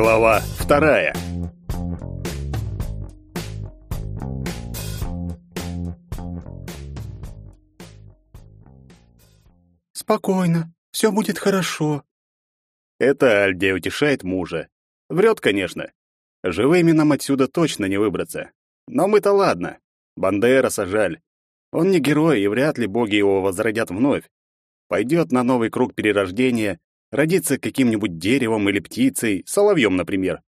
Глава вторая. Спокойно, все будет хорошо. Это Альдия утешает мужа. Врет, конечно. Живыми нам отсюда точно не выбраться. Но мы-то ладно. Бандера сажаль. Он не герой, и вряд ли боги его возродят вновь. Пойдет на новый круг перерождения, родится каким-нибудь деревом или птицей, соловьем, например,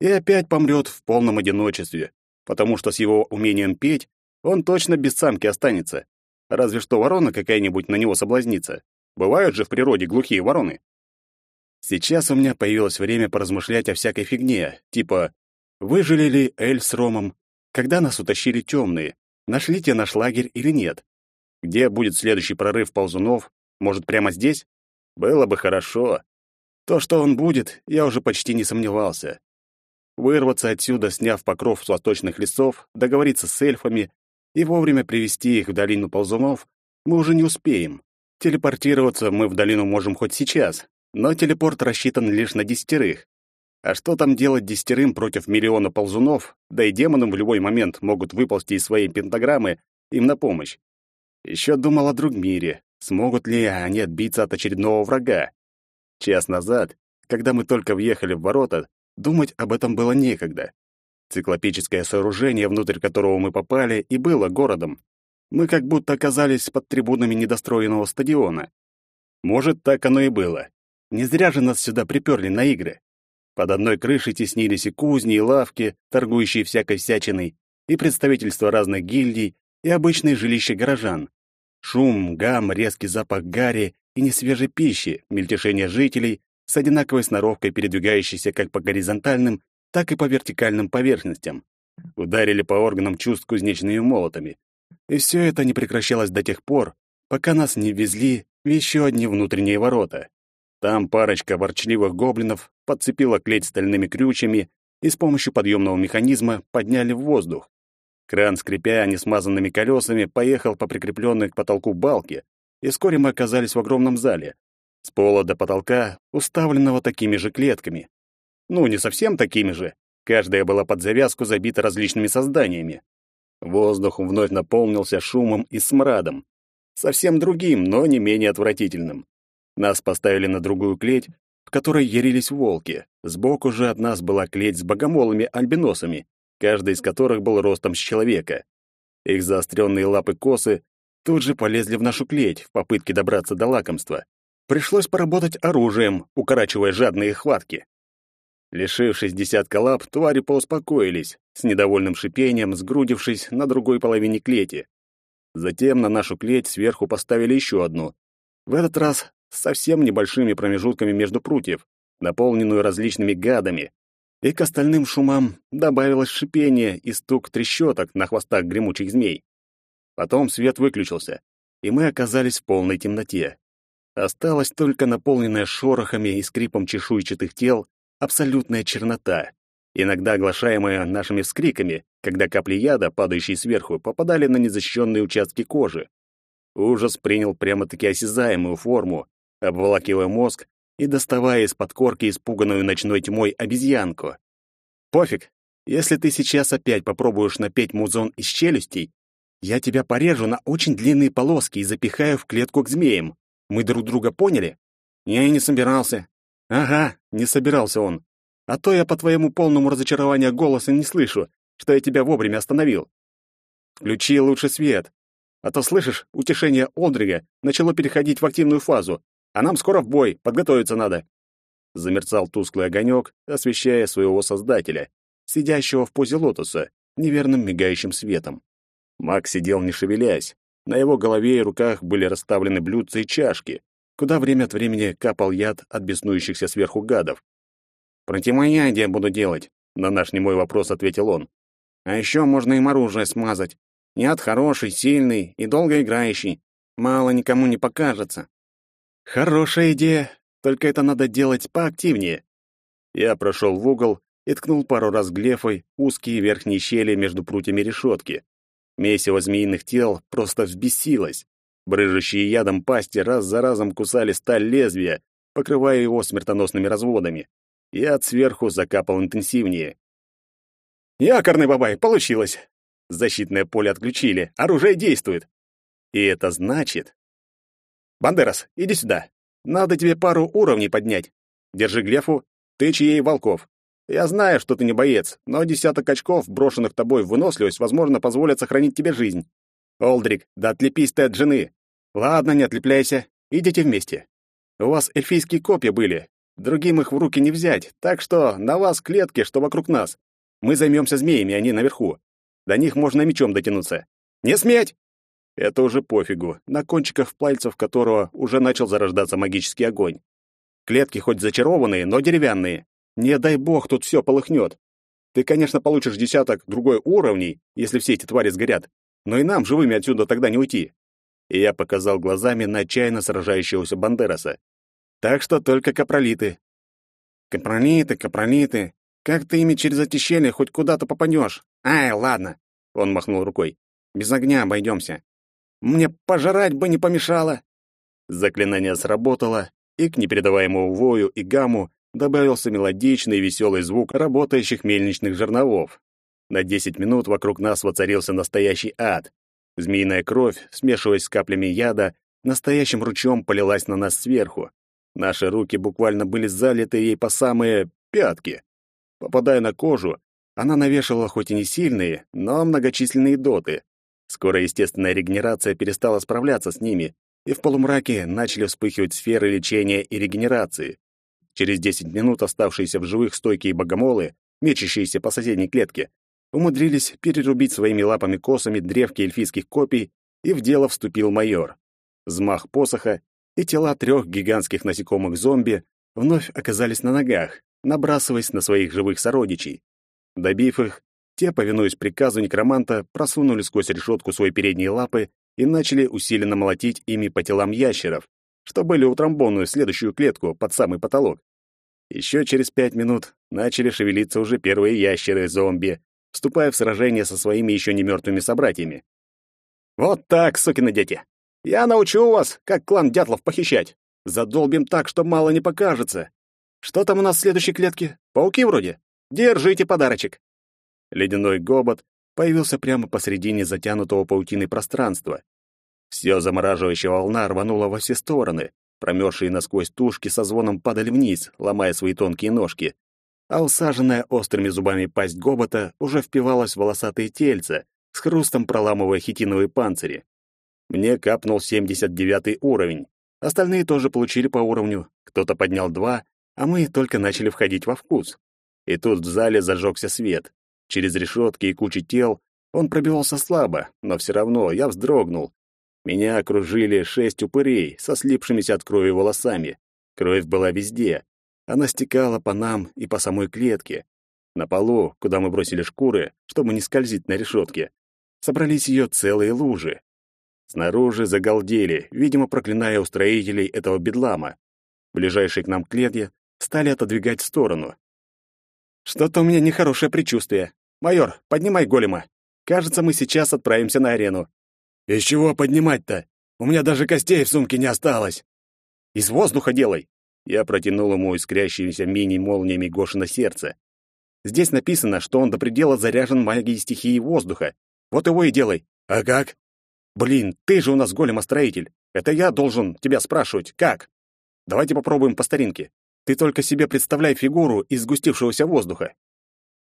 и опять помрет в полном одиночестве, потому что с его умением петь он точно без самки останется. Разве что ворона какая-нибудь на него соблазнится. Бывают же в природе глухие вороны. Сейчас у меня появилось время поразмышлять о всякой фигне, типа «Выжили ли Эль с Ромом? Когда нас утащили темные? Нашли те наш лагерь или нет? Где будет следующий прорыв ползунов? Может, прямо здесь? Было бы хорошо. То, что он будет, я уже почти не сомневался. Вырваться отсюда, сняв покров с восточных лесов, договориться с эльфами и вовремя привести их в долину ползунов мы уже не успеем. Телепортироваться мы в долину можем хоть сейчас, но телепорт рассчитан лишь на десятерых. А что там делать десятерым против миллиона ползунов, да и демонам в любой момент могут выползти из своей пентаграммы им на помощь. Еще думал о другом мире, смогут ли они отбиться от очередного врага. Час назад, когда мы только въехали в ворота, думать об этом было некогда. Циклопическое сооружение, внутрь которого мы попали, и было городом. Мы как будто оказались под трибунами недостроенного стадиона. Может, так оно и было. Не зря же нас сюда приперли на игры. Под одной крышей теснились и кузни, и лавки, торгующие всякой всячиной, и представительства разных гильдий, и обычные жилища горожан. Шум, гам, резкий запах гари и несвежей пищи, мельтешение жителей с одинаковой сноровкой, передвигающейся как по горизонтальным, так и по вертикальным поверхностям. Ударили по органам чувств кузнечными молотами. И все это не прекращалось до тех пор, пока нас не везли в еще одни внутренние ворота. Там парочка ворчливых гоблинов подцепила клеть стальными крючьями и с помощью подъемного механизма подняли в воздух. Кран, скрипя несмазанными колесами, поехал по прикрепленной к потолку балке, и вскоре мы оказались в огромном зале, с пола до потолка, уставленного такими же клетками. Ну, не совсем такими же. Каждая была под завязку забита различными созданиями. Воздух вновь наполнился шумом и смрадом. Совсем другим, но не менее отвратительным. Нас поставили на другую клеть, в которой ярились волки. Сбоку же от нас была клеть с богомолами-альбиносами, каждый из которых был ростом с человека. Их заостренные лапы-косы тут же полезли в нашу клеть в попытке добраться до лакомства. Пришлось поработать оружием, укорачивая жадные хватки. Лишившись десятка лап, твари поуспокоились, с недовольным шипением сгрудившись на другой половине клети. Затем на нашу клеть сверху поставили еще одну. В этот раз с совсем небольшими промежутками между прутьев, наполненную различными гадами, и к остальным шумам добавилось шипение и стук трещоток на хвостах гремучих змей. Потом свет выключился, и мы оказались в полной темноте. Осталась только наполненная шорохами и скрипом чешуйчатых тел абсолютная чернота, иногда оглашаемая нашими вскриками, когда капли яда, падающие сверху, попадали на незащищенные участки кожи. Ужас принял прямо-таки осязаемую форму, обволакивая мозг и доставая из-под корки испуганную ночной тьмой обезьянку. «Пофиг, если ты сейчас опять попробуешь напеть музон из челюстей, я тебя порежу на очень длинные полоски и запихаю в клетку к змеям. Мы друг друга поняли?» «Я и не собирался». «Ага, не собирался он. А то я по твоему полному разочарованию голоса не слышу, что я тебя вовремя остановил. Включи лучше свет. А то, слышишь, утешение Олдрига начало переходить в активную фазу, а нам скоро в бой, подготовиться надо. Замерцал тусклый огонек, освещая своего создателя, сидящего в позе лотоса, неверным мигающим светом. Маг сидел не шевелясь. На его голове и руках были расставлены блюдца и чашки, куда время от времени капал яд от беснующихся сверху гадов. «Противоядие буду делать», — на наш немой вопрос ответил он. «А еще можно им оружие смазать. Яд хороший, сильный и долгоиграющий. Мало никому не покажется. Хорошая идея, только это надо делать поактивнее. Я прошел в угол и ткнул пару раз глефой узкие верхние щели между прутьями решетки. Месиво змеиных тел просто взбесилось. Брыжущие ядом пасти раз за разом кусали сталь лезвия, покрывая его смертоносными разводами. от сверху закапал интенсивнее. «Якорный бабай, получилось!» Защитное поле отключили, оружие действует. И это значит... «Бандерас, иди сюда. Надо тебе пару уровней поднять. Держи глефу, тычь ей волков. Я знаю, что ты не боец, но десяток очков, брошенных тобой в выносливость, возможно, позволят сохранить тебе жизнь. Олдрик, да отлепись ты от жены. Ладно, не отлепляйся. Идите вместе. У вас эльфийские копья были. Другим их в руки не взять, так что на вас клетки, что вокруг нас. Мы займемся змеями, они наверху. До них можно мечом дотянуться. Не сметь! Это уже пофигу, на кончиках пальцев которого уже начал зарождаться магический огонь. Клетки хоть зачарованные, но деревянные. Не дай бог тут все полыхнет. Ты, конечно, получишь десяток другой уровней, если все эти твари сгорят, но и нам живыми отсюда тогда не уйти. И я показал глазами на отчаянно сражающегося Бандераса. Так что только капролиты. Капролиты, капролиты. Как ты ими через эти щели хоть куда-то попадешь? Ай, ладно. Он махнул рукой. Без огня обойдемся. Мне пожрать бы не помешало. Заклинание сработало, и к непередаваемому вою и гамму добавился мелодичный и веселый звук работающих мельничных жерновов. На десять минут вокруг нас воцарился настоящий ад. Змеиная кровь, смешиваясь с каплями яда, настоящим ручьем полилась на нас сверху. Наши руки буквально были залиты ей по самые пятки. Попадая на кожу, она навешивала хоть и не сильные, но многочисленные доты. Скоро естественная регенерация перестала справляться с ними, и в полумраке начали вспыхивать сферы лечения и регенерации. Через 10 минут оставшиеся в живых стойкие богомолы, мечащиеся по соседней клетке, умудрились перерубить своими лапами-косами древки эльфийских копий, и в дело вступил майор. Взмах посоха, и тела трех гигантских насекомых-зомби вновь оказались на ногах, набрасываясь на своих живых сородичей. Добив их, те, повинуясь приказу некроманта, просунули сквозь решетку свои передние лапы и начали усиленно молотить ими по телам ящеров, что были утрамбованы в следующую клетку под самый потолок. Еще через пять минут начали шевелиться уже первые ящеры-зомби, вступая в сражение со своими еще не мертвыми собратьями. «Вот так, сукины дети! Я научу вас, как клан дятлов похищать! Задолбим так, что мало не покажется! Что там у нас в следующей клетке? Пауки вроде? Держите подарочек!» Ледяной гобот появился прямо посредине затянутого паутиной пространства. Все замораживающая волна рванула во все стороны. Промерзшие насквозь тушки со звоном падали вниз, ломая свои тонкие ножки. А усаженная острыми зубами пасть гобота уже впивалась в волосатые тельца, с хрустом проламывая хитиновые панцири. Мне капнул 79 уровень. Остальные тоже получили по уровню. Кто-то поднял два, а мы только начали входить во вкус. И тут в зале зажегся свет. Через решетки и кучи тел он пробивался слабо, но все равно я вздрогнул. Меня окружили шесть упырей со слипшимися от крови волосами. Кровь была везде. Она стекала по нам и по самой клетке. На полу, куда мы бросили шкуры, чтобы не скользить на решетке, собрались ее целые лужи. Снаружи загалдели, видимо, проклиная устроителей этого бедлама. Ближайшие к нам клетки стали отодвигать в сторону. Что-то у меня нехорошее предчувствие. Майор, поднимай голема. Кажется, мы сейчас отправимся на арену. Из чего поднимать-то? У меня даже костей в сумке не осталось. Из воздуха делай. Я протянул ему искрящимися мини-молниями Гошина сердце. Здесь написано, что он до предела заряжен магией стихии воздуха. Вот его и делай. А как? Блин, ты же у нас големостроитель. Это я должен тебя спрашивать, как? Давайте попробуем по старинке. Ты только себе представляй фигуру из сгустившегося воздуха.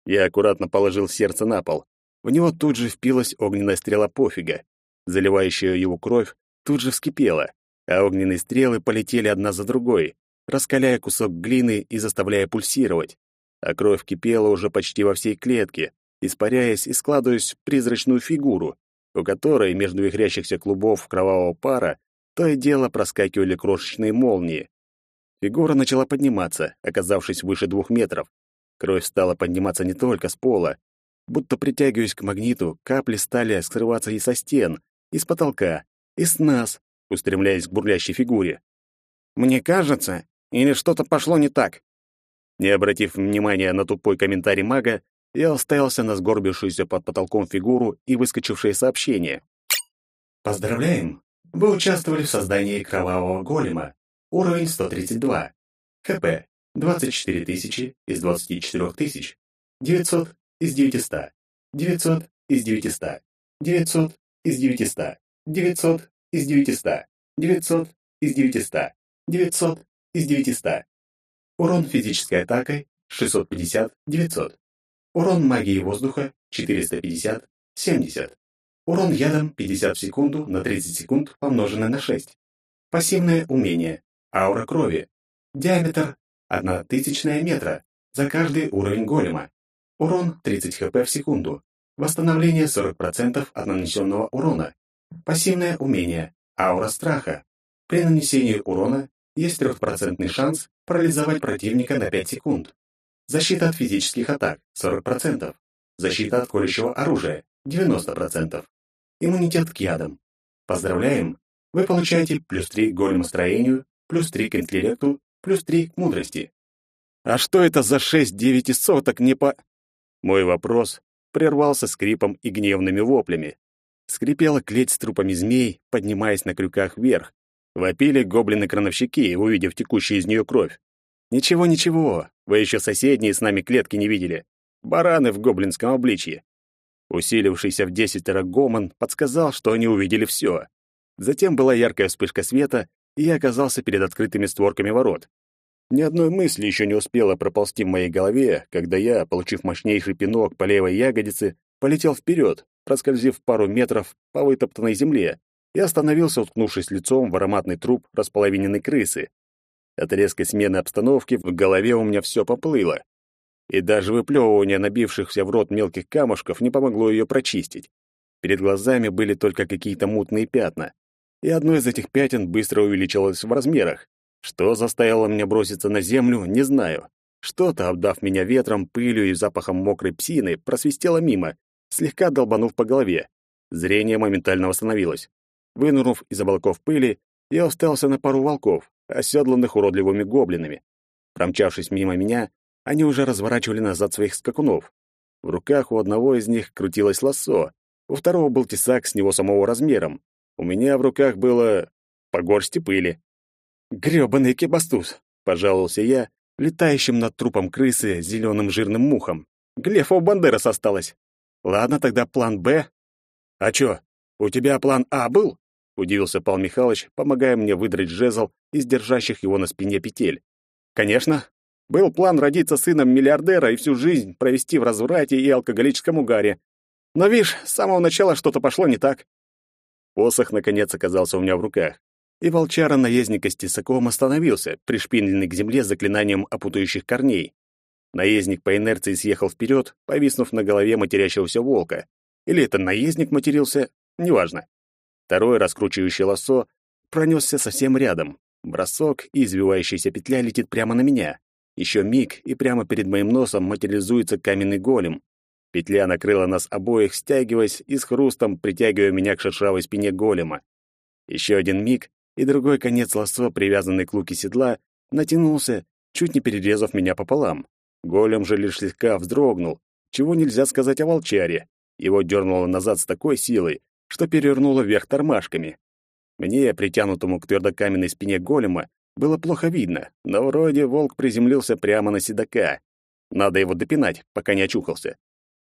Я аккуратно положил сердце на пол. В него тут же впилась огненная стрела пофига. Заливающая его кровь тут же вскипела, а огненные стрелы полетели одна за другой, раскаляя кусок глины и заставляя пульсировать. А кровь кипела уже почти во всей клетке, испаряясь и складываясь в призрачную фигуру, у которой между вихрящихся клубов кровавого пара то и дело проскакивали крошечные молнии. Фигура начала подниматься, оказавшись выше двух метров. Кровь стала подниматься не только с пола. Будто притягиваясь к магниту, капли стали скрываться и со стен, и с потолка, и с нас, устремляясь к бурлящей фигуре. «Мне кажется, или что-то пошло не так?» Не обратив внимания на тупой комментарий мага, я уставился на сгорбившуюся под потолком фигуру и выскочившее сообщение. «Поздравляем! Вы участвовали в создании кровавого голема. Уровень 132. ХП 24 тысячи из 24 тысяч. 900 из 900. 900 из 900. 900 из 900. 900 из 900. 900 из 900. 900 из 900. Урон физической атакой 650-900. Урон магии воздуха 450-70. Урон ядом 50 в секунду на 30 секунд помноженное на 6. Пассивное умение. Аура крови. Диаметр 1 тысячная метра за каждый уровень голема. Урон 30 хп в секунду. Восстановление 40% от нанесенного урона. Пассивное умение. Аура страха. При нанесении урона есть 3% шанс парализовать противника на 5 секунд. Защита от физических атак 40%. Защита от колющего оружия 90%. Иммунитет к ядам. Поздравляем! Вы получаете плюс 3 к големостроению, плюс 3 к интеллекту, плюс 3 к мудрости. А что это за шесть девяти соток не по... Мой вопрос прервался скрипом и гневными воплями. Скрипела клеть с трупами змей, поднимаясь на крюках вверх. Вопили гоблины-крановщики, увидев текущую из нее кровь. «Ничего, ничего, вы еще соседние с нами клетки не видели. Бараны в гоблинском обличье». Усилившийся в десятеро гомон подсказал, что они увидели все. Затем была яркая вспышка света, и я оказался перед открытыми створками ворот. Ни одной мысли еще не успела проползти в моей голове, когда я, получив мощнейший пинок по левой ягодице, полетел вперед, проскользив пару метров по вытоптанной земле, и остановился, уткнувшись лицом в ароматный труп располовиненной крысы. От резкой смены обстановки в голове у меня все поплыло. И даже выплевывание набившихся в рот мелких камушков не помогло ее прочистить. Перед глазами были только какие-то мутные пятна. И одно из этих пятен быстро увеличилось в размерах. Что заставило меня броситься на землю, не знаю. Что-то, обдав меня ветром, пылью и запахом мокрой псины, просвистело мимо, слегка долбанув по голове. Зрение моментально восстановилось. Вынурнув из облаков пыли, я остался на пару волков, оседланных уродливыми гоблинами. Промчавшись мимо меня, они уже разворачивали назад своих скакунов. В руках у одного из них крутилось лассо, у второго был тесак с него самого размером. У меня в руках было по горсти пыли. «Грёбаный кебастуз!» — пожаловался я, летающим над трупом крысы зеленым жирным мухом. «Глефа у Бандерас осталось. Ладно, тогда план «Б». «А чё, у тебя план «А» был?» — удивился Павел Михайлович, помогая мне выдрать жезл из держащих его на спине петель. «Конечно. Был план родиться сыном миллиардера и всю жизнь провести в разврате и алкоголическом угаре. Но, видишь, с самого начала что-то пошло не так». Посох, наконец, оказался у меня в руках и волчара наездника с тесаком остановился, пришпиленный к земле заклинанием опутающих корней. Наездник по инерции съехал вперед, повиснув на голове матерящегося волка. Или это наездник матерился, неважно. Второй, раскручивающий лассо, пронесся совсем рядом. Бросок и извивающаяся петля летит прямо на меня. Еще миг, и прямо перед моим носом материализуется каменный голем. Петля накрыла нас обоих, стягиваясь и с хрустом притягивая меня к шершавой спине голема. Еще один миг, и другой конец лассо, привязанный к луке седла, натянулся, чуть не перерезав меня пополам. Голем же лишь слегка вздрогнул, чего нельзя сказать о волчаре. Его дернуло назад с такой силой, что перевернуло вверх тормашками. Мне, притянутому к твердокаменной спине голема, было плохо видно, но вроде волк приземлился прямо на седока. Надо его допинать, пока не очухался.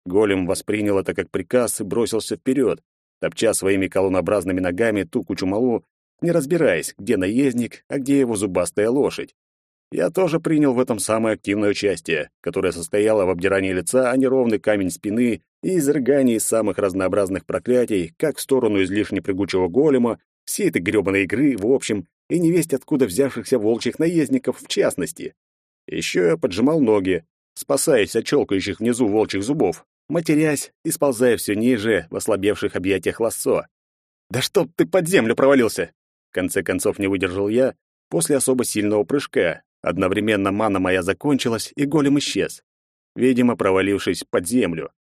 Голем воспринял это как приказ и бросился вперед, топча своими колоннообразными ногами ту кучу малу, не разбираясь, где наездник, а где его зубастая лошадь. Я тоже принял в этом самое активное участие, которое состояло в обдирании лица о неровный камень спины и изрыгании самых разнообразных проклятий, как в сторону излишне прыгучего голема, всей этой грёбаной игры в общем, и невесть откуда взявшихся волчьих наездников в частности. Еще я поджимал ноги, спасаясь от челкающих внизу волчьих зубов, матерясь и сползая все ниже в ослабевших объятиях лассо. «Да чтоб ты под землю провалился!» В конце концов не выдержал я после особо сильного прыжка. Одновременно мана моя закончилась, и голем исчез, видимо, провалившись под землю.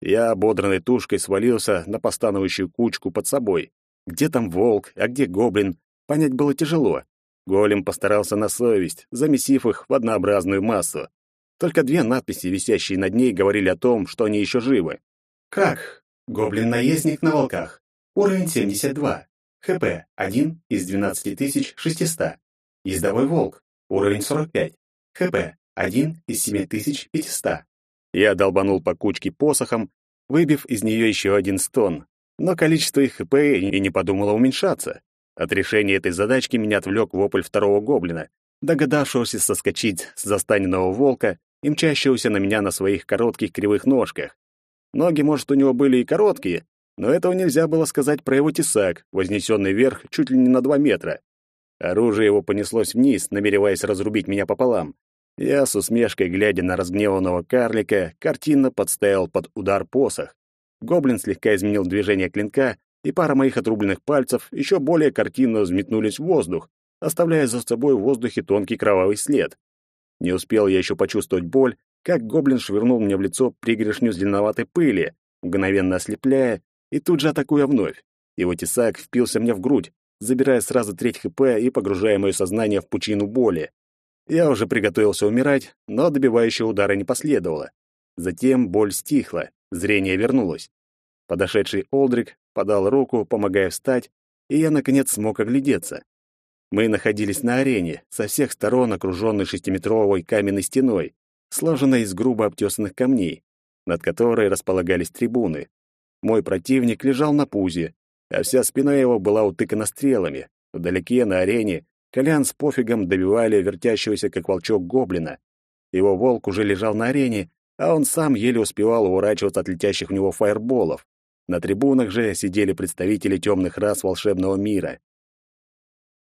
Я ободранной тушкой свалился на постановающую кучку под собой. Где там волк, а где гоблин, понять было тяжело. Голем постарался на совесть, замесив их в однообразную массу. Только две надписи, висящие над ней, говорили о том, что они еще живы. Как? Гоблин-наездник на волках. Уровень 72. ХП 1 из 12600. Ездовой волк. Уровень 45. ХП — 1 из 7500. Я долбанул по кучке посохом, выбив из нее еще один стон, но количество их ХП и не подумало уменьшаться. От решения этой задачки меня отвлек вопль второго гоблина, догадавшегося соскочить с застаненного волка и мчащегося на меня на своих коротких кривых ножках. Ноги, может, у него были и короткие, но этого нельзя было сказать про его тесак, вознесенный вверх чуть ли не на два метра. Оружие его понеслось вниз, намереваясь разрубить меня пополам. Я с усмешкой, глядя на разгневанного карлика, картинно подставил под удар посох. Гоблин слегка изменил движение клинка, и пара моих отрубленных пальцев еще более картинно взметнулись в воздух, оставляя за собой в воздухе тонкий кровавый след. Не успел я еще почувствовать боль, как гоблин швырнул мне в лицо пригоршню зеленоватой пыли, мгновенно ослепляя и тут же атакуя вновь. Его тесак впился мне в грудь, забирая сразу треть ХП и погружая мое сознание в пучину боли. Я уже приготовился умирать, но добивающего удара не последовало. Затем боль стихла, зрение вернулось. Подошедший Олдрик подал руку, помогая встать, и я, наконец, смог оглядеться. Мы находились на арене, со всех сторон окруженной шестиметровой каменной стеной, сложенной из грубо обтесанных камней, над которой располагались трибуны. Мой противник лежал на пузе, а вся спина его была утыкана стрелами. Вдалеке на арене Колян с пофигом добивали вертящегося, как волчок, гоблина. Его волк уже лежал на арене, а он сам еле успевал уворачиваться от летящих в него фаерболов. На трибунах же сидели представители темных рас волшебного мира.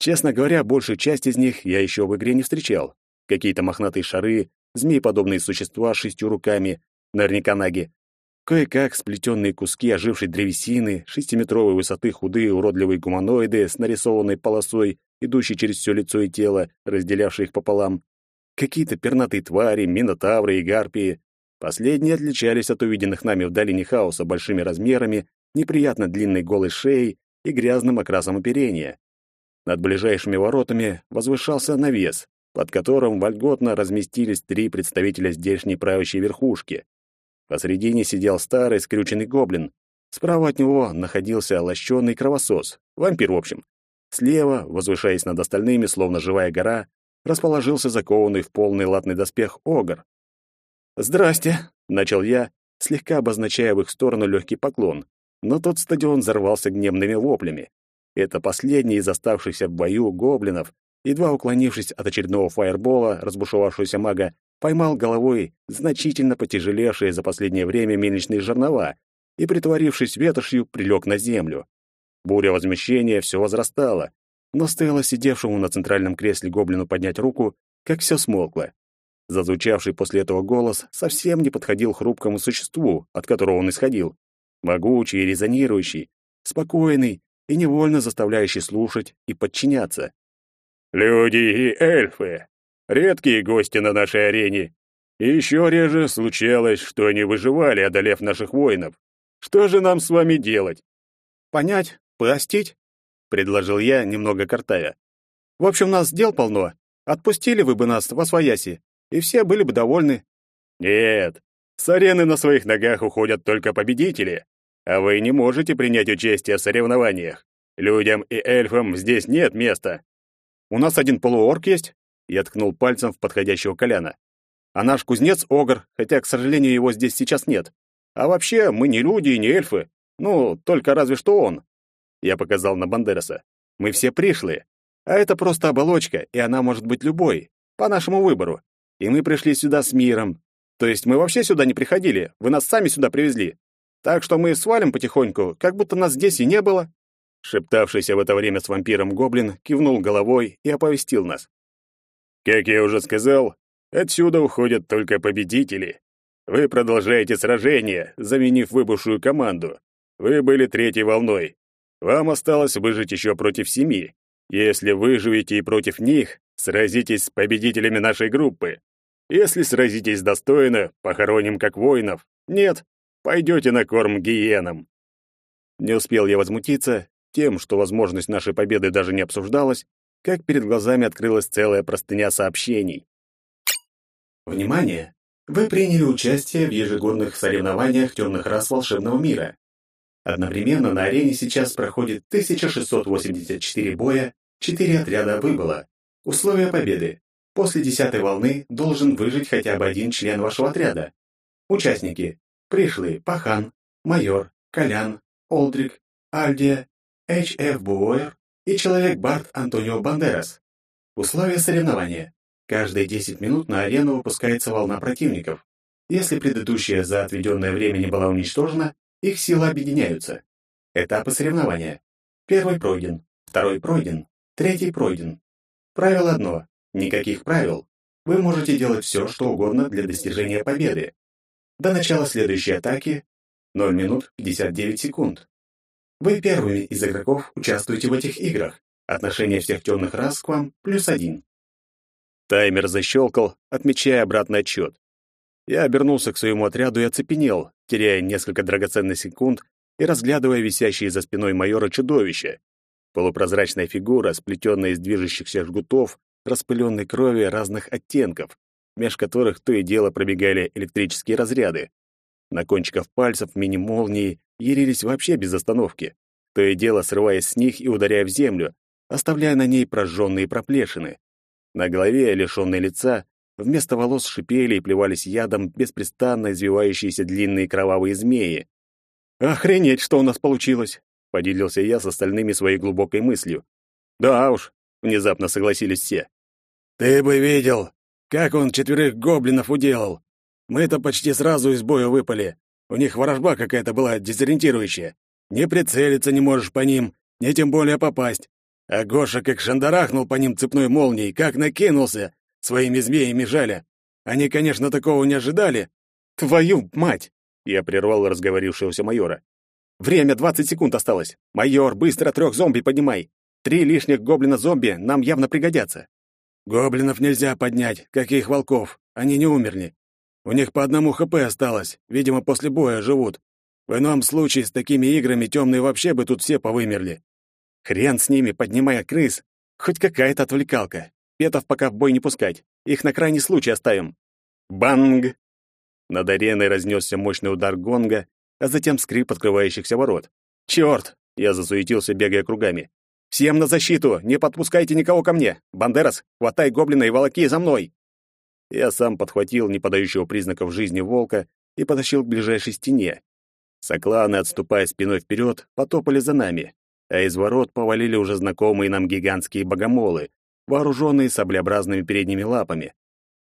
Честно говоря, большую часть из них я еще в игре не встречал. Какие-то мохнатые шары, змееподобные существа с шестью руками, наверняка наги. Кое-как сплетенные куски ожившей древесины, шестиметровой высоты худые уродливые гуманоиды с нарисованной полосой, идущей через все лицо и тело, разделявшей их пополам. Какие-то пернатые твари, минотавры и гарпии. Последние отличались от увиденных нами в долине хаоса большими размерами, неприятно длинной голой шеей и грязным окрасом оперения. Над ближайшими воротами возвышался навес, под которым вольготно разместились три представителя здешней правящей верхушки. Посредине сидел старый скрюченный гоблин. Справа от него находился лощеный кровосос, вампир в общем. Слева, возвышаясь над остальными, словно живая гора, расположился закованный в полный латный доспех огр. «Здрасте», — начал я, слегка обозначая в их сторону легкий поклон, но тот стадион взорвался гневными воплями. Это последний из оставшихся в бою гоблинов, едва уклонившись от очередного фаербола разбушевавшегося мага, поймал головой значительно потяжелевшие за последнее время мельничные жернова и, притворившись ветошью, прилег на землю. Буря возмещения все возрастала, но стоило сидевшему на центральном кресле гоблину поднять руку, как все смолкло. Зазвучавший после этого голос совсем не подходил хрупкому существу, от которого он исходил. Могучий и резонирующий, спокойный и невольно заставляющий слушать и подчиняться. «Люди и эльфы! Редкие гости на нашей арене. И еще реже случалось, что они выживали, одолев наших воинов. Что же нам с вами делать?» «Понять, простить?» — предложил я, немного картая. «В общем, нас дел полно. Отпустили вы бы нас во свояси, и все были бы довольны». «Нет, с арены на своих ногах уходят только победители. А вы не можете принять участие в соревнованиях. Людям и эльфам здесь нет места. У нас один полуорк есть, я ткнул пальцем в подходящего Коляна. А наш кузнец огр, хотя, к сожалению, его здесь сейчас нет. А вообще, мы не люди и не эльфы. Ну, только разве что он. Я показал на Бандераса. Мы все пришлые. А это просто оболочка, и она может быть любой, по нашему выбору. И мы пришли сюда с миром. То есть мы вообще сюда не приходили, вы нас сами сюда привезли. Так что мы свалим потихоньку, как будто нас здесь и не было». Шептавшийся в это время с вампиром гоблин кивнул головой и оповестил нас. «Как я уже сказал, отсюда уходят только победители. Вы продолжаете сражение, заменив выбывшую команду. Вы были третьей волной. Вам осталось выжить еще против семи. Если выживете и против них, сразитесь с победителями нашей группы. Если сразитесь достойно, похороним как воинов. Нет, Пойдете на корм гиенам. Не успел я возмутиться тем, что возможность нашей победы даже не обсуждалась, как перед глазами открылась целая простыня сообщений. Внимание! Вы приняли участие в ежегодных соревнованиях темных рас волшебного мира. Одновременно на арене сейчас проходит 1684 боя, 4 отряда выбыло. Условия победы. После десятой волны должен выжить хотя бы один член вашего отряда. Участники. Пришлый Пахан, Майор, Колян, Олдрик, Альдия, H.F. Буойер и Человек-Бард Антонио Бандерас. Условия соревнования. Каждые 10 минут на арену выпускается волна противников. Если предыдущая за отведенное время не была уничтожена, их силы объединяются. Этапы соревнования. Первый пройден, второй пройден, третий пройден. Правило одно – никаких правил. Вы можете делать все, что угодно для достижения победы. До начала следующей атаки 0 минут 59 секунд. Вы первыми из игроков участвуете в этих играх. Отношение всех темных рас к вам плюс один. Таймер защелкал, отмечая обратный отчет. Я обернулся к своему отряду и оцепенел, теряя несколько драгоценных секунд и разглядывая висящие за спиной майора чудовище. Полупрозрачная фигура, сплетенная из движущихся жгутов, распыленной крови разных оттенков, меж которых то и дело пробегали электрические разряды. На кончиках пальцев мини-молнии ярились вообще без остановки, то и дело срываясь с них и ударяя в землю, оставляя на ней прожженные проплешины. На голове, лишённой лица, вместо волос шипели и плевались ядом беспрестанно извивающиеся длинные кровавые змеи. «Охренеть, что у нас получилось!» — поделился я с остальными своей глубокой мыслью. «Да уж», — внезапно согласились все. «Ты бы видел, как он четверых гоблинов уделал. Мы-то почти сразу из боя выпали. У них ворожба какая-то была дезориентирующая. Не прицелиться не можешь по ним, не тем более попасть. А Гоша как шандарахнул по ним цепной молнией, как накинулся, своими змеями жаля. Они, конечно, такого не ожидали. Твою мать! Я прервал разговорившегося майора. Время двадцать секунд осталось. Майор, быстро трех зомби поднимай. Три лишних гоблина-зомби нам явно пригодятся. Гоблинов нельзя поднять, каких волков. Они не умерли. У них по одному ХП осталось, видимо, после боя живут. В ином случае с такими играми темные вообще бы тут все повымерли. Хрен с ними, поднимая крыс. Хоть какая-то отвлекалка. Петов пока в бой не пускать. Их на крайний случай оставим. Банг! Над ареной разнесся мощный удар гонга, а затем скрип открывающихся ворот. «Черт!» — я засуетился, бегая кругами. «Всем на защиту! Не подпускайте никого ко мне! Бандерас, хватай гоблина и волоки за мной!» Я сам подхватил не подающего признаков жизни волка и потащил к ближайшей стене. Сокланы, отступая спиной вперед, потопали за нами, а из ворот повалили уже знакомые нам гигантские богомолы, вооруженные саблеобразными передними лапами.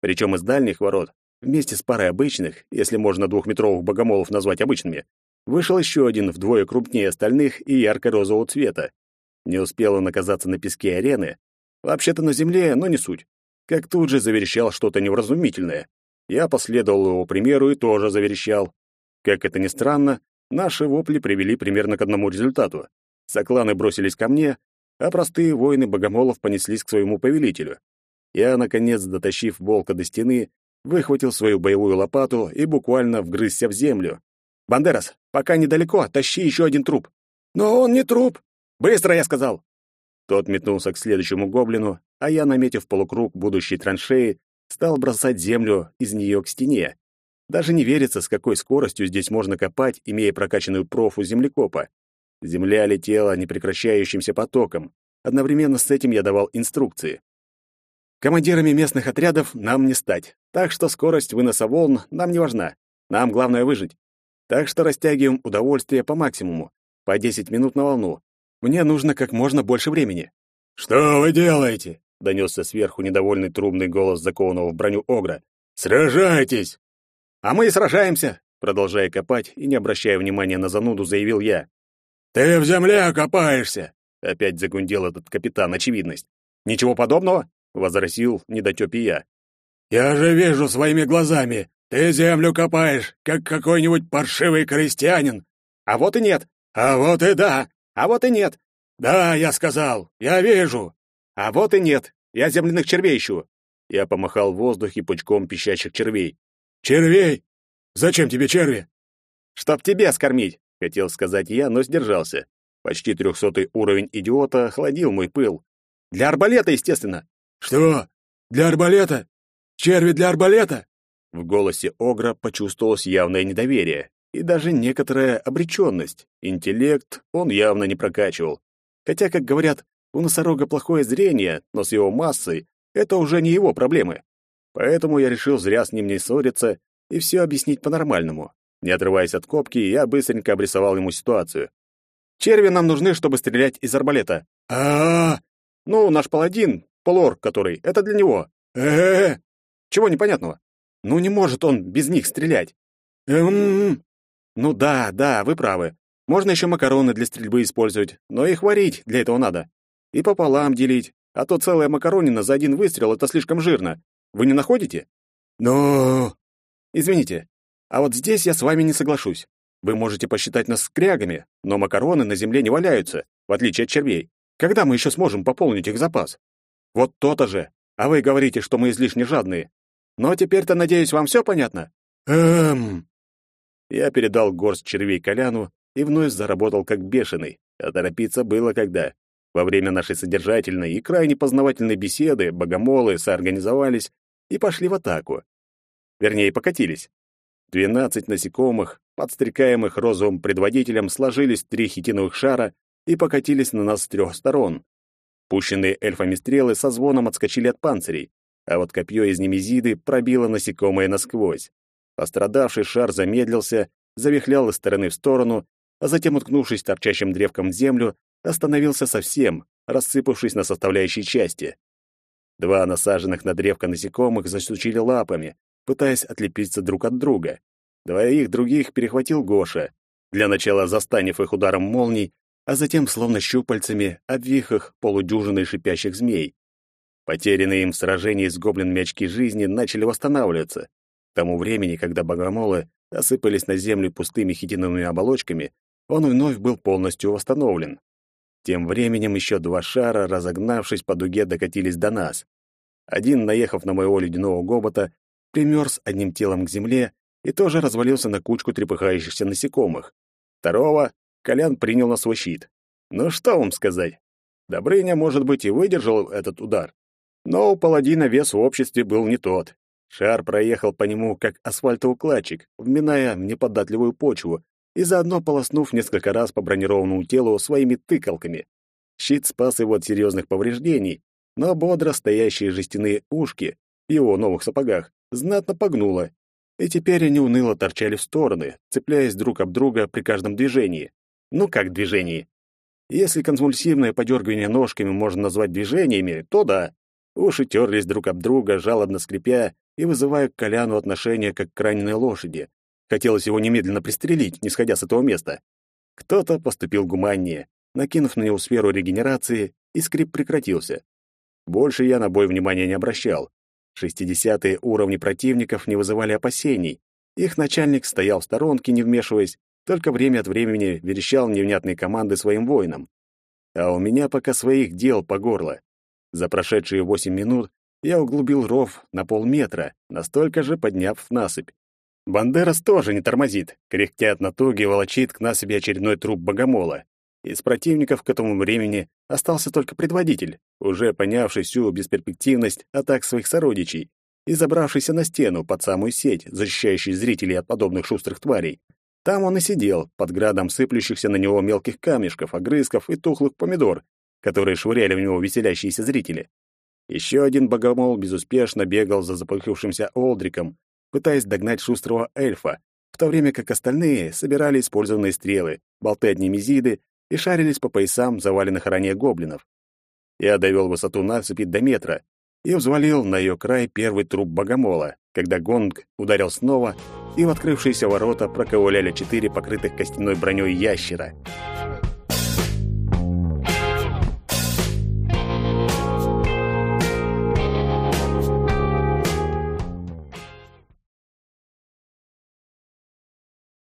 Причем из дальних ворот, вместе с парой обычных, если можно двухметровых богомолов назвать обычными, вышел еще один вдвое крупнее остальных и ярко-розового цвета. Не успел он оказаться на песке арены, вообще-то на земле, но не суть как тут же заверещал что-то невразумительное. Я последовал его примеру и тоже заверещал. Как это ни странно, наши вопли привели примерно к одному результату. Сокланы бросились ко мне, а простые воины богомолов понеслись к своему повелителю. Я, наконец, дотащив волка до стены, выхватил свою боевую лопату и буквально вгрызся в землю. «Бандерас, пока недалеко, тащи еще один труп». «Но он не труп!» «Быстро, я сказал!» Тот метнулся к следующему гоблину, а я, наметив полукруг будущей траншеи, стал бросать землю из нее к стене. Даже не верится, с какой скоростью здесь можно копать, имея прокачанную профу землекопа. Земля летела непрекращающимся потоком. Одновременно с этим я давал инструкции. Командирами местных отрядов нам не стать, так что скорость выноса волн нам не важна. Нам главное выжить. Так что растягиваем удовольствие по максимуму, по 10 минут на волну, мне нужно как можно больше времени. Что вы делаете? донесся сверху недовольный трубный голос закованного в броню огра. Сражайтесь! А мы и сражаемся, продолжая копать и не обращая внимания на зануду, заявил я. Ты в земле копаешься, опять загундел этот капитан очевидность. Ничего подобного, возразил недотёпе я. Я же вижу своими глазами. Ты землю копаешь, как какой-нибудь паршивый крестьянин. А вот и нет. А вот и да. А вот и нет. Да, я сказал. Я вижу. А вот и нет. Я земляных червей ищу. Я помахал в воздухе пучком пищащих червей. Червей? Зачем тебе черви? Чтоб тебе скормить, хотел сказать я, но сдержался. Почти трехсотый уровень идиота охладил мой пыл. Для арбалета, естественно. Что? Для арбалета? Черви для арбалета? В голосе Огра почувствовалось явное недоверие и даже некоторая обреченность. Интеллект он явно не прокачивал. Хотя, как говорят, у носорога плохое зрение, но с его массой это уже не его проблемы. Поэтому я решил зря с ним не ссориться и все объяснить по-нормальному. Не отрываясь от копки, я быстренько обрисовал ему ситуацию. Черви нам нужны, чтобы стрелять из арбалета. А, -а, -а! Ну, наш паладин, полор, который, это для него. Э, -э. Чего непонятного? Ну не может он без них стрелять. Эм. Ну да, да, вы правы. Можно еще макароны для стрельбы использовать, но их варить для этого надо. И пополам делить, а то целая макаронина за один выстрел это слишком жирно. Вы не находите? Но Извините. А вот здесь я с вами не соглашусь. Вы можете посчитать нас скрягами, но макароны на земле не валяются, в отличие от червей. Когда мы еще сможем пополнить их запас? Вот то-то же. А вы говорите, что мы излишне жадные. Но теперь-то, надеюсь, вам все понятно? Эм. Я передал горсть червей Коляну и вновь заработал как бешеный. А торопиться было когда. Во время нашей содержательной и крайне познавательной беседы богомолы соорганизовались и пошли в атаку. Вернее, покатились. Двенадцать насекомых, подстрекаемых розовым предводителем, сложились в три хитиновых шара и покатились на нас с трех сторон. Пущенные эльфами стрелы со звоном отскочили от панцирей, а вот копье из немезиды пробило насекомое насквозь. Пострадавший шар замедлился, завихлял из стороны в сторону, а затем, уткнувшись торчащим древком в землю, остановился совсем, рассыпавшись на составляющие части. Два насаженных на древко насекомых засучили лапами, пытаясь отлепиться друг от друга. Двоих других перехватил Гоша, для начала застанив их ударом молний, а затем, словно щупальцами, обвих их полудюжиной шипящих змей. Потерянные им в сражении с гоблинами очки жизни начали восстанавливаться. Тому времени, когда богомолы осыпались на землю пустыми хитиновыми оболочками, он вновь был полностью восстановлен. Тем временем еще два шара, разогнавшись по дуге, докатились до нас. Один, наехав на моего ледяного гобота, примерз одним телом к земле и тоже развалился на кучку трепыхающихся насекомых. Второго Колян принял на свой щит. Ну что вам сказать? Добрыня, может быть, и выдержал этот удар, но у паладина вес в обществе был не тот. Шар проехал по нему, как асфальтоукладчик, вминая в неподатливую почву и заодно полоснув несколько раз по бронированному телу своими тыкалками. Щит спас его от серьезных повреждений, но бодро стоящие жестяные ушки в его новых сапогах знатно погнуло, и теперь они уныло торчали в стороны, цепляясь друг об друга при каждом движении. Ну как движении? Если конвульсивное подергивание ножками можно назвать движениями, то да. Уши терлись друг об друга, жалобно скрипя и вызывая к Коляну отношение как к раненой лошади. Хотелось его немедленно пристрелить, не сходя с этого места. Кто-то поступил гуманнее, накинув на него сферу регенерации, и скрип прекратился. Больше я на бой внимания не обращал. Шестидесятые уровни противников не вызывали опасений. Их начальник стоял в сторонке, не вмешиваясь, только время от времени верещал невнятные команды своим воинам. А у меня пока своих дел по горло. За прошедшие восемь минут я углубил ров на полметра, настолько же подняв насыпь. Бандерас тоже не тормозит, кряхтя от натуги волочит к насыпи очередной труп богомола. Из противников к этому времени остался только предводитель, уже понявший всю бесперспективность атак своих сородичей и забравшийся на стену под самую сеть, защищающую зрителей от подобных шустрых тварей. Там он и сидел, под градом сыплющихся на него мелких камешков, огрызков и тухлых помидор, которые швыряли в него веселящиеся зрители. Еще один богомол безуспешно бегал за запыхавшимся Олдриком, пытаясь догнать шустрого эльфа, в то время как остальные собирали использованные стрелы, болты от немезиды и шарились по поясам заваленных ранее гоблинов. Я довел высоту насыпи до метра и взвалил на ее край первый труп богомола, когда гонг ударил снова, и в открывшиеся ворота проковыляли четыре покрытых костяной броней ящера —